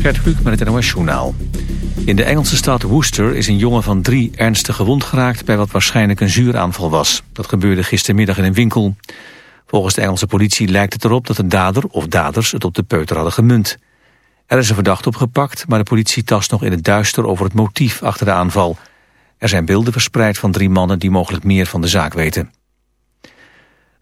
Gert Kluk met het NOS Journaal. In de Engelse stad Worcester is een jongen van drie ernstig gewond geraakt... bij wat waarschijnlijk een zuuraanval was. Dat gebeurde gistermiddag in een winkel. Volgens de Engelse politie lijkt het erop dat de dader of daders het op de peuter hadden gemunt. Er is een verdachte opgepakt, maar de politie tast nog in het duister over het motief achter de aanval. Er zijn beelden verspreid van drie mannen die mogelijk meer van de zaak weten.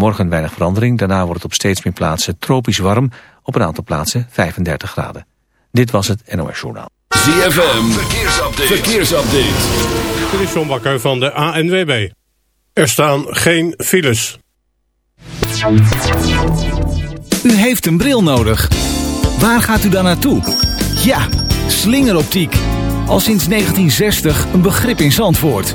Morgen weinig verandering, daarna wordt het op steeds meer plaatsen tropisch warm. Op een aantal plaatsen 35 graden. Dit was het NOS Journaal. ZFM, verkeersupdate. verkeersupdate. Dit is John Bakker van de ANWB. Er staan geen files. U heeft een bril nodig. Waar gaat u dan naartoe? Ja, slingeroptiek. Al sinds 1960 een begrip in Zandvoort.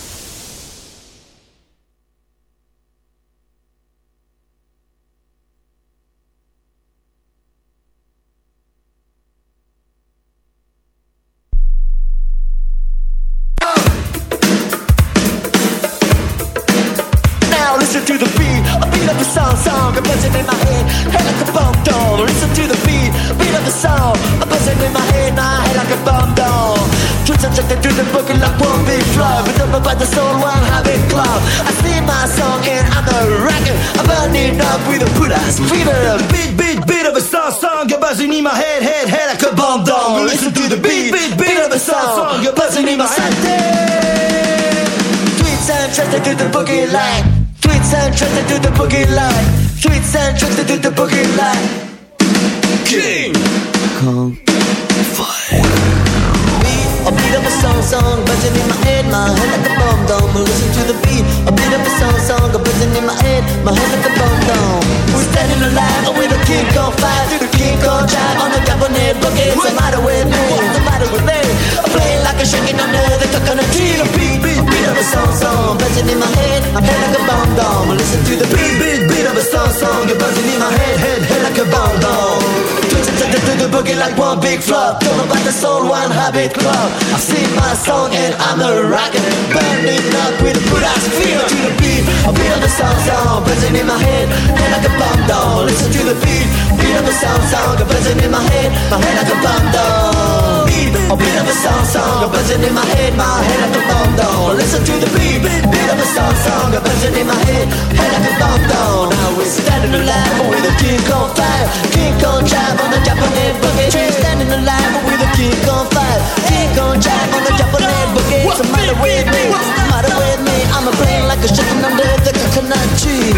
With a king on fire, king on drive on the Japanese boogie. We're standing alive with a king on fire, king on drive on the Japanese boogie. What's the matter with me? What's the matter with me? I'm a brain like a chicken under the coconut tree.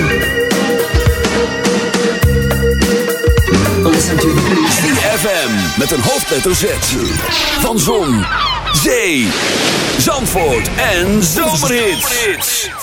Listen to the beat. ZFM met een hoofdletter Z. Van Zon, Zee, Zandvoort en Zomerhits.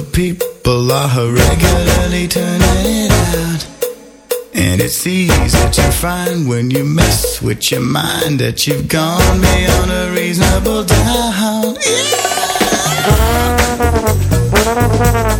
the people are regularly turning it out. And it's easy to find when you mess with your mind that you've gone beyond a reasonable doubt. Yeah.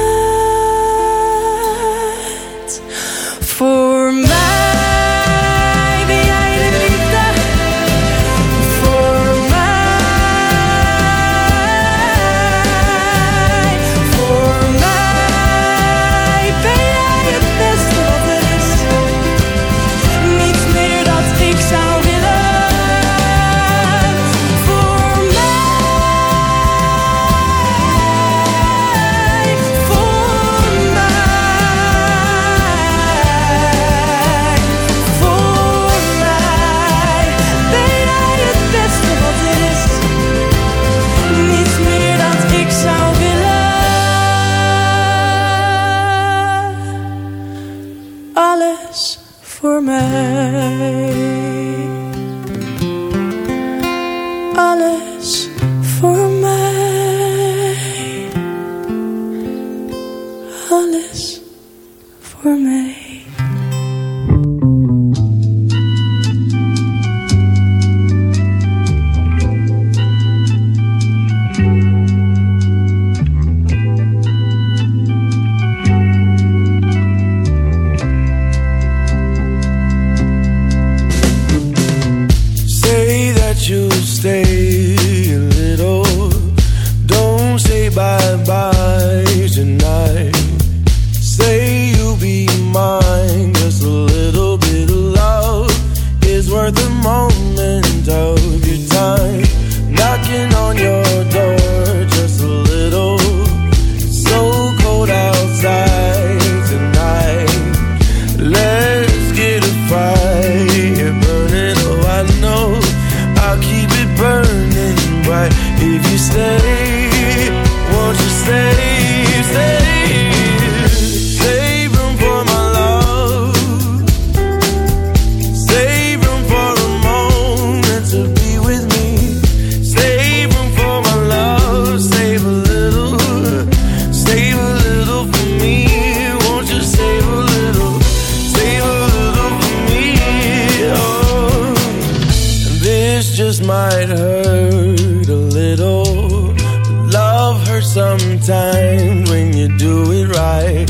Sometimes when you do it right.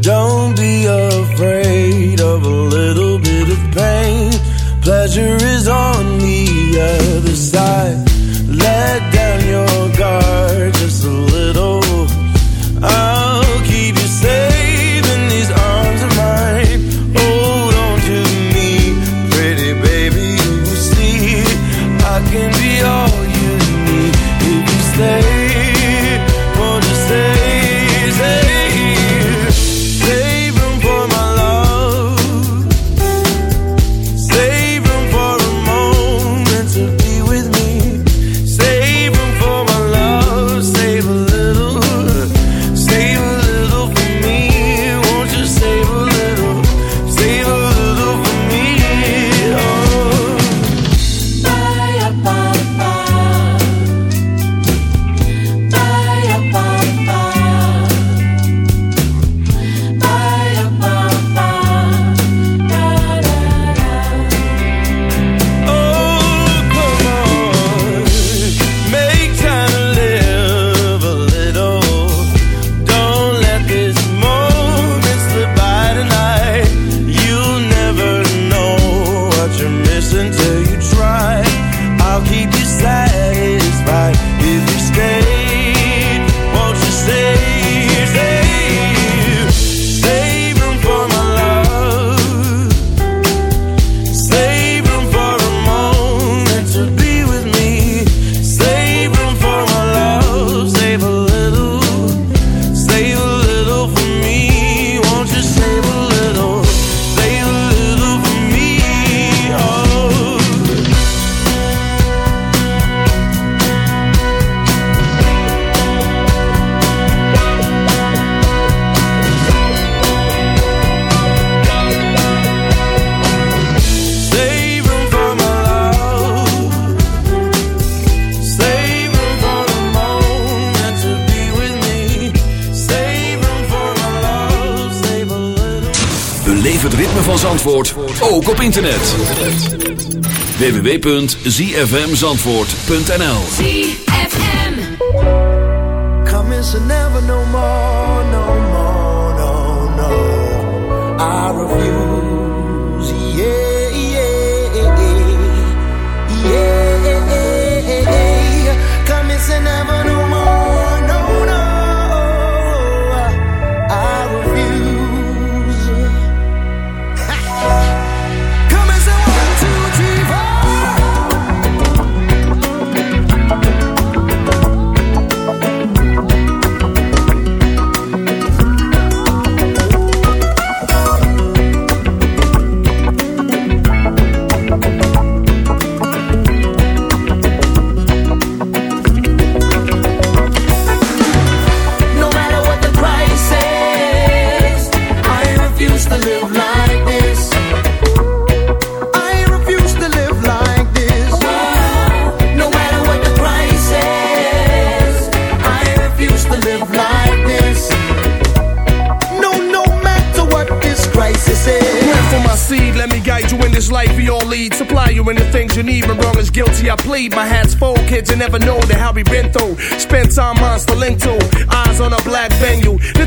Don't be afraid of a little bit of pain. Pleasure is on the other side. Zandvoort ook op internet. www.zfmzandvoort.nl ZFM. Come is never no more, no more, no, no. I refuse, In the things you need. When wrong is guilty, I plead. My hat's full, kids, you never know the how we been through. Spend time on link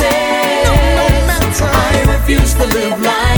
No matter. What the price is, I refuse to live like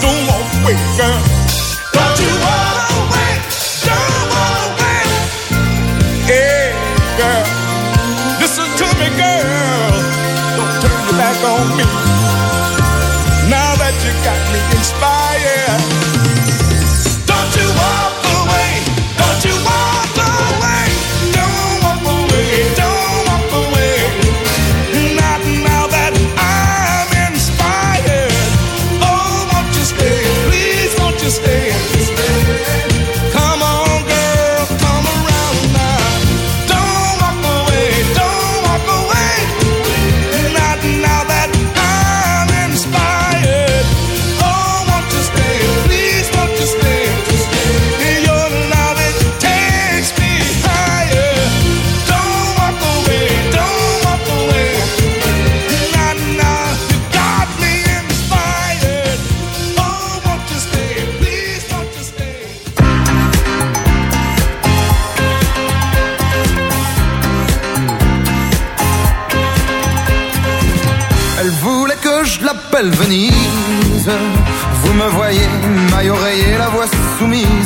don't want to wake up. But you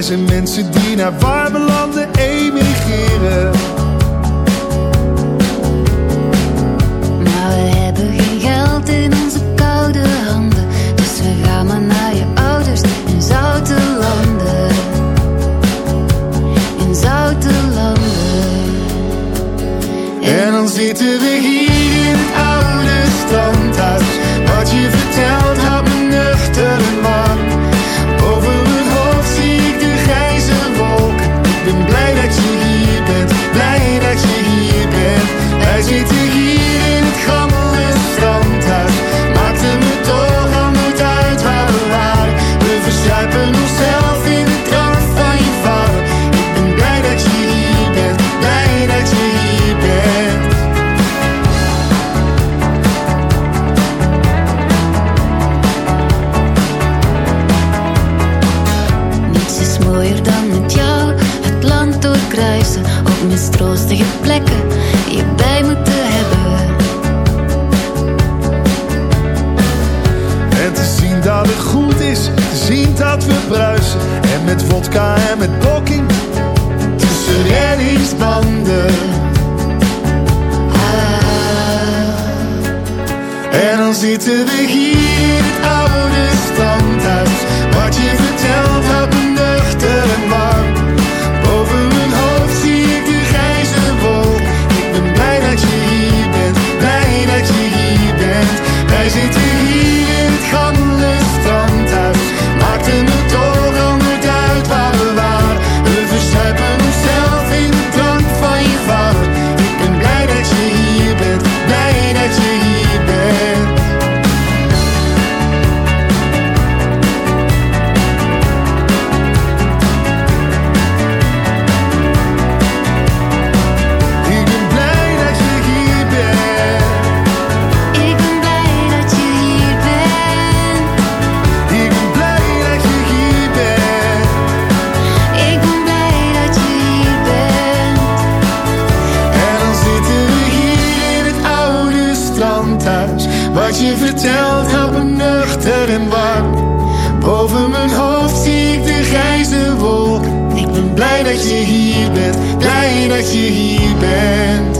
Er zijn mensen die naar warme En dan zitten we hier, in het oude standhuis. Wat je vertelt had me nuchter en warm. Boven mijn hoofd zie ik de grijze wolk. Ik ben blij dat je hier bent, blij dat je hier bent. Wij. dat je hier bent.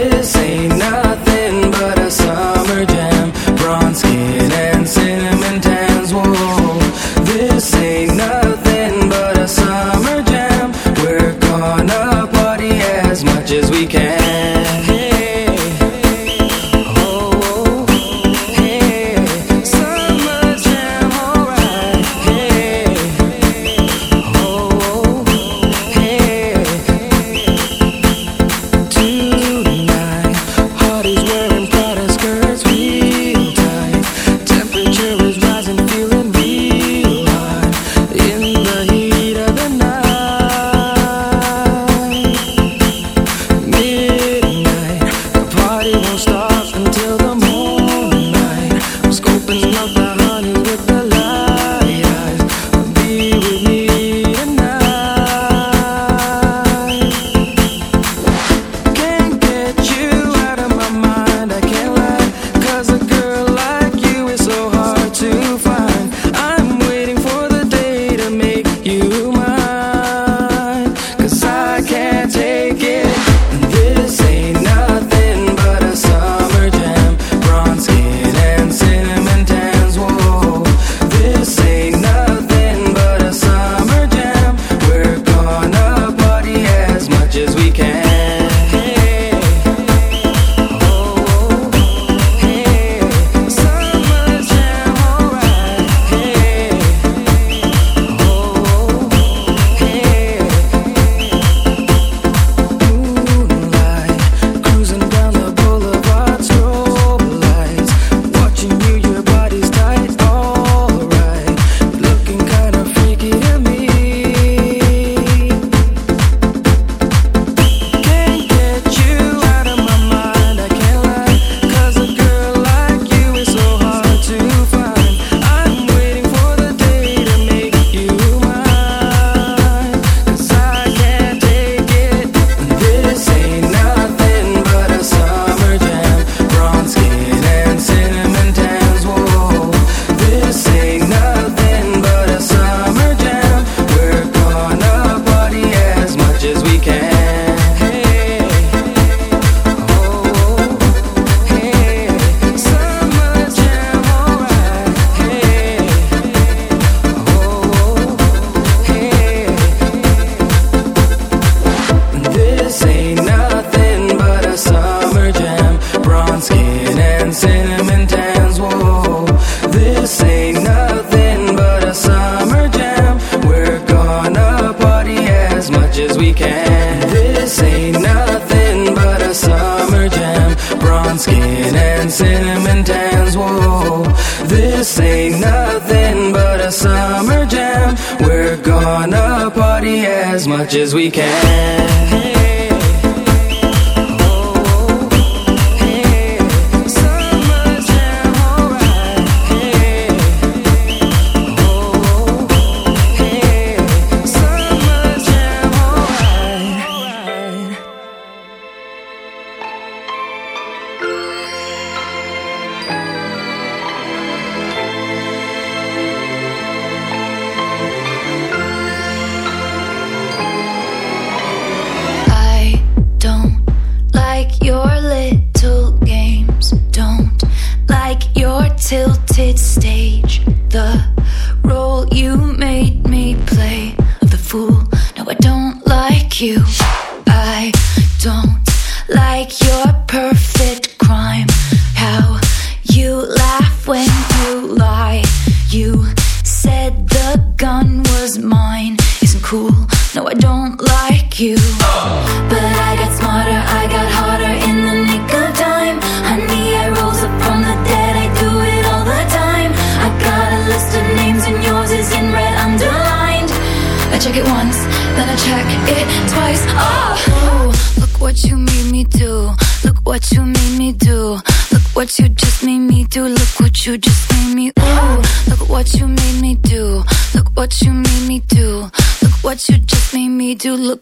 is like your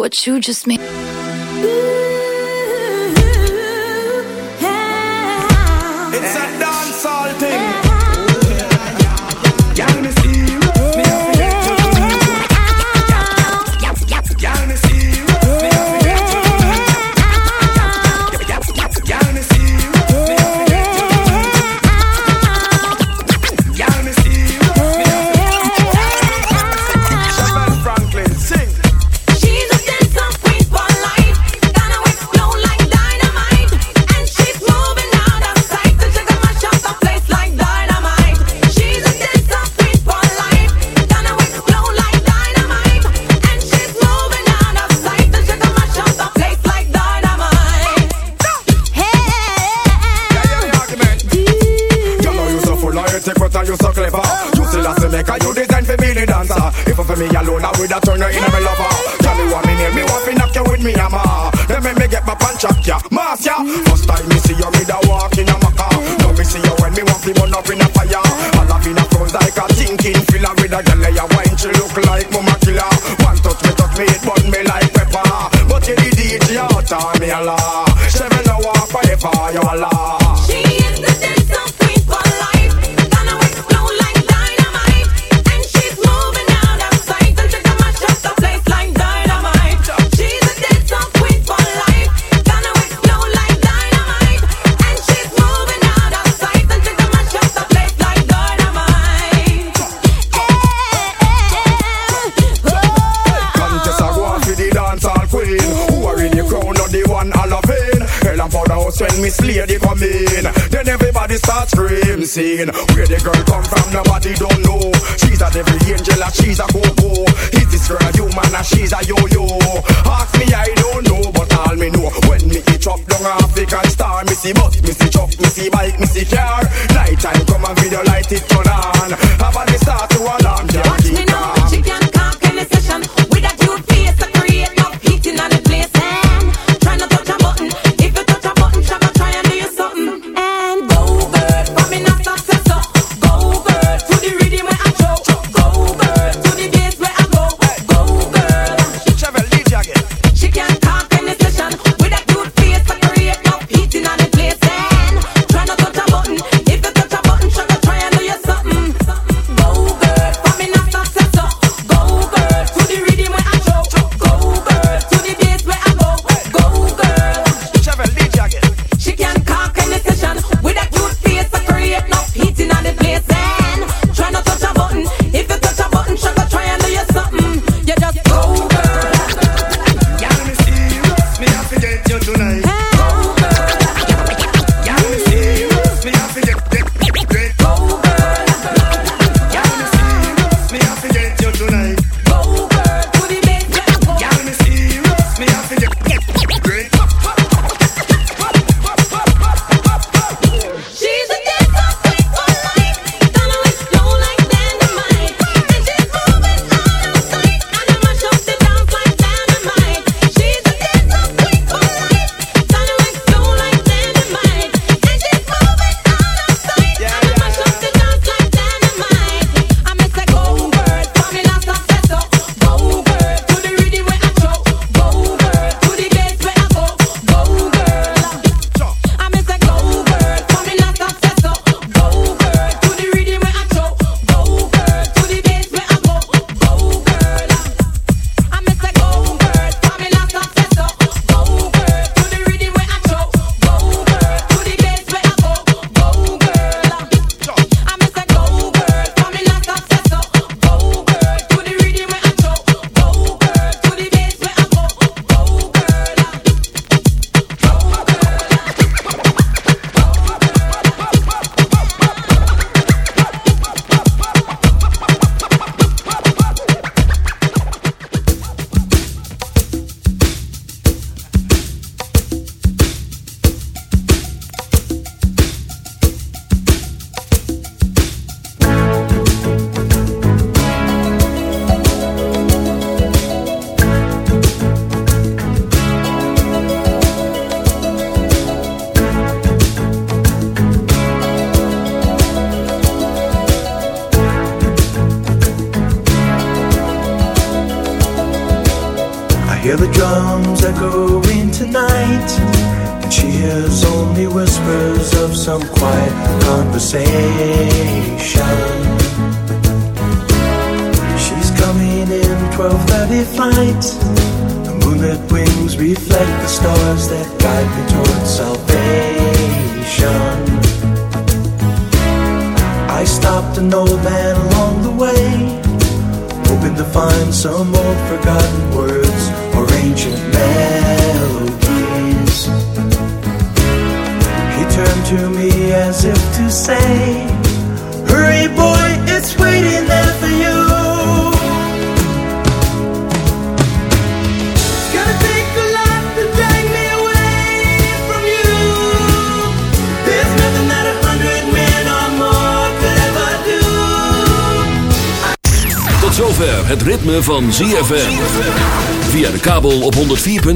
what you just made. scene